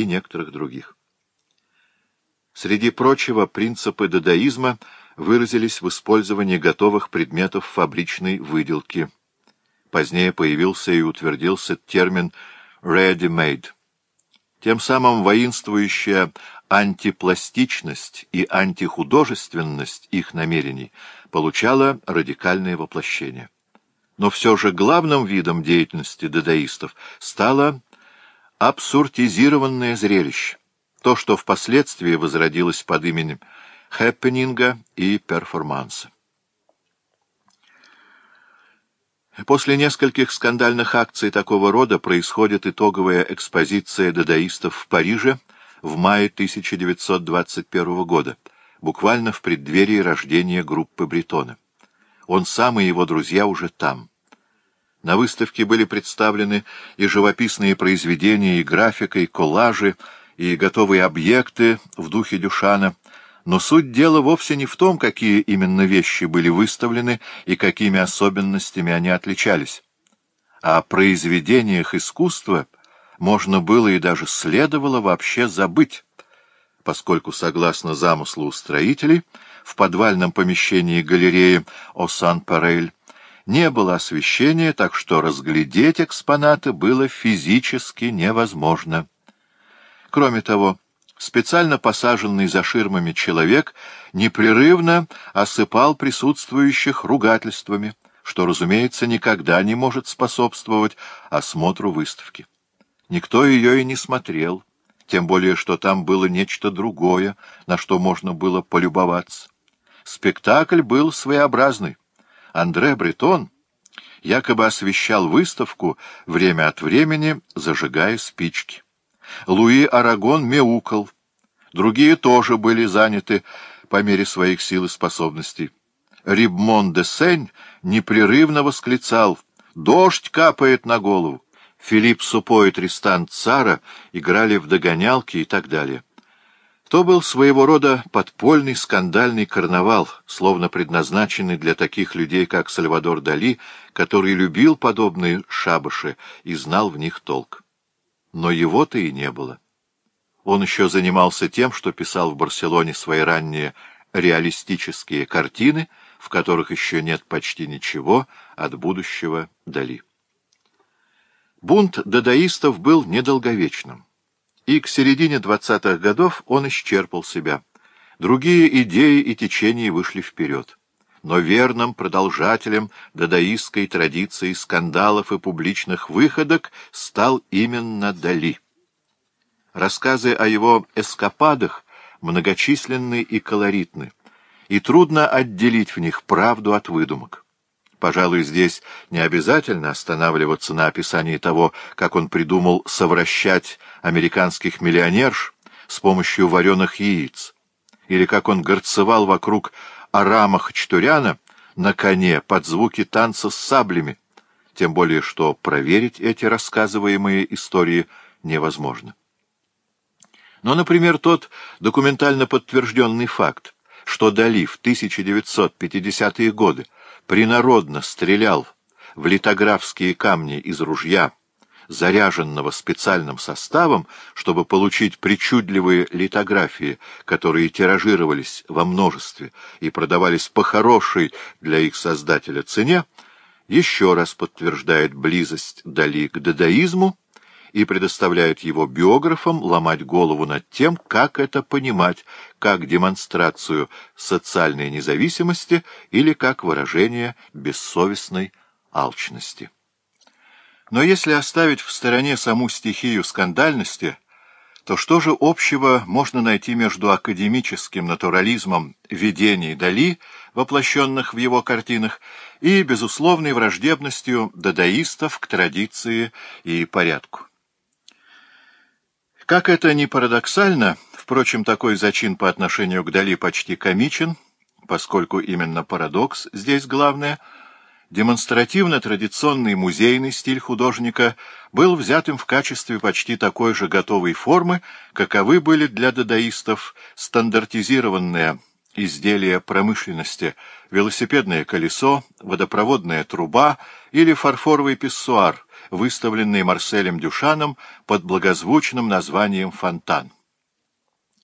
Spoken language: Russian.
и некоторых других. Среди прочего, принципы дадаизма выразились в использовании готовых предметов фабричной выделки. Позднее появился и утвердился термин «ready-made». Тем самым воинствующая антипластичность и антихудожественность их намерений получала радикальное воплощение. Но все же главным видом деятельности дадаистов стала абсурдизированное зрелище, то, что впоследствии возродилось под именем хэппенинга и перформанса. После нескольких скандальных акций такого рода происходит итоговая экспозиция дадаистов в Париже в мае 1921 года, буквально в преддверии рождения группы Бретона. Он сам и его друзья уже там. На выставке были представлены и живописные произведения, и графика, и коллажи, и готовые объекты в духе Дюшана, но суть дела вовсе не в том, какие именно вещи были выставлены и какими особенностями они отличались. А о произведениях искусства можно было и даже следовало вообще забыть, поскольку, согласно замыслу строителей, в подвальном помещении галереи Осан-Парель не было освещения, так что разглядеть экспонаты было физически невозможно. Кроме того, специально посаженный за ширмами человек непрерывно осыпал присутствующих ругательствами, что, разумеется, никогда не может способствовать осмотру выставки. Никто ее и не смотрел, тем более, что там было нечто другое, на что можно было полюбоваться. Спектакль был своеобразный. Андре Бретон якобы освещал выставку, время от времени зажигая спички. Луи Арагон мяукал. Другие тоже были заняты по мере своих сил и способностей. Рибмон де Сень непрерывно восклицал «Дождь капает на голову!» Филипп Супо и Тристан Цара играли в догонялки и так далее. То был своего рода подпольный скандальный карнавал, словно предназначенный для таких людей, как Сальвадор Дали, который любил подобные шабаши и знал в них толк. Но его-то и не было. Он еще занимался тем, что писал в Барселоне свои ранние реалистические картины, в которых еще нет почти ничего от будущего Дали. Бунт дадаистов был недолговечным и к середине 20-х годов он исчерпал себя. Другие идеи и течения вышли вперед. Но верным продолжателем дадаистской традиции скандалов и публичных выходок стал именно Дали. Рассказы о его эскападах многочисленны и колоритны, и трудно отделить в них правду от выдумок. Пожалуй, здесь не обязательно останавливаться на описании того, как он придумал совращать американских миллионерш с помощью вареных яиц, или как он горцевал вокруг Арама Хачатуряна на коне под звуки танца с саблями, тем более что проверить эти рассказываемые истории невозможно. Но, например, тот документально подтвержденный факт, что Дали в 1950-е годы принародно стрелял в литографские камни из ружья, заряженного специальным составом, чтобы получить причудливые литографии, которые тиражировались во множестве и продавались по хорошей для их создателя цене, еще раз подтверждает близость Дали к дадаизму, и предоставляют его биографам ломать голову над тем, как это понимать, как демонстрацию социальной независимости или как выражение бессовестной алчности. Но если оставить в стороне саму стихию скандальности, то что же общего можно найти между академическим натурализмом видений Дали, воплощенных в его картинах, и безусловной враждебностью дадаистов к традиции и порядку? Как это ни парадоксально, впрочем, такой зачин по отношению к Дали почти комичен, поскольку именно парадокс здесь главное, демонстративно традиционный музейный стиль художника был взят им в качестве почти такой же готовой формы, каковы были для дадаистов стандартизированные изделия промышленности, велосипедное колесо, водопроводная труба или фарфоровый писсуар – выставленные Марселем Дюшаном под благозвучным названием «Фонтан».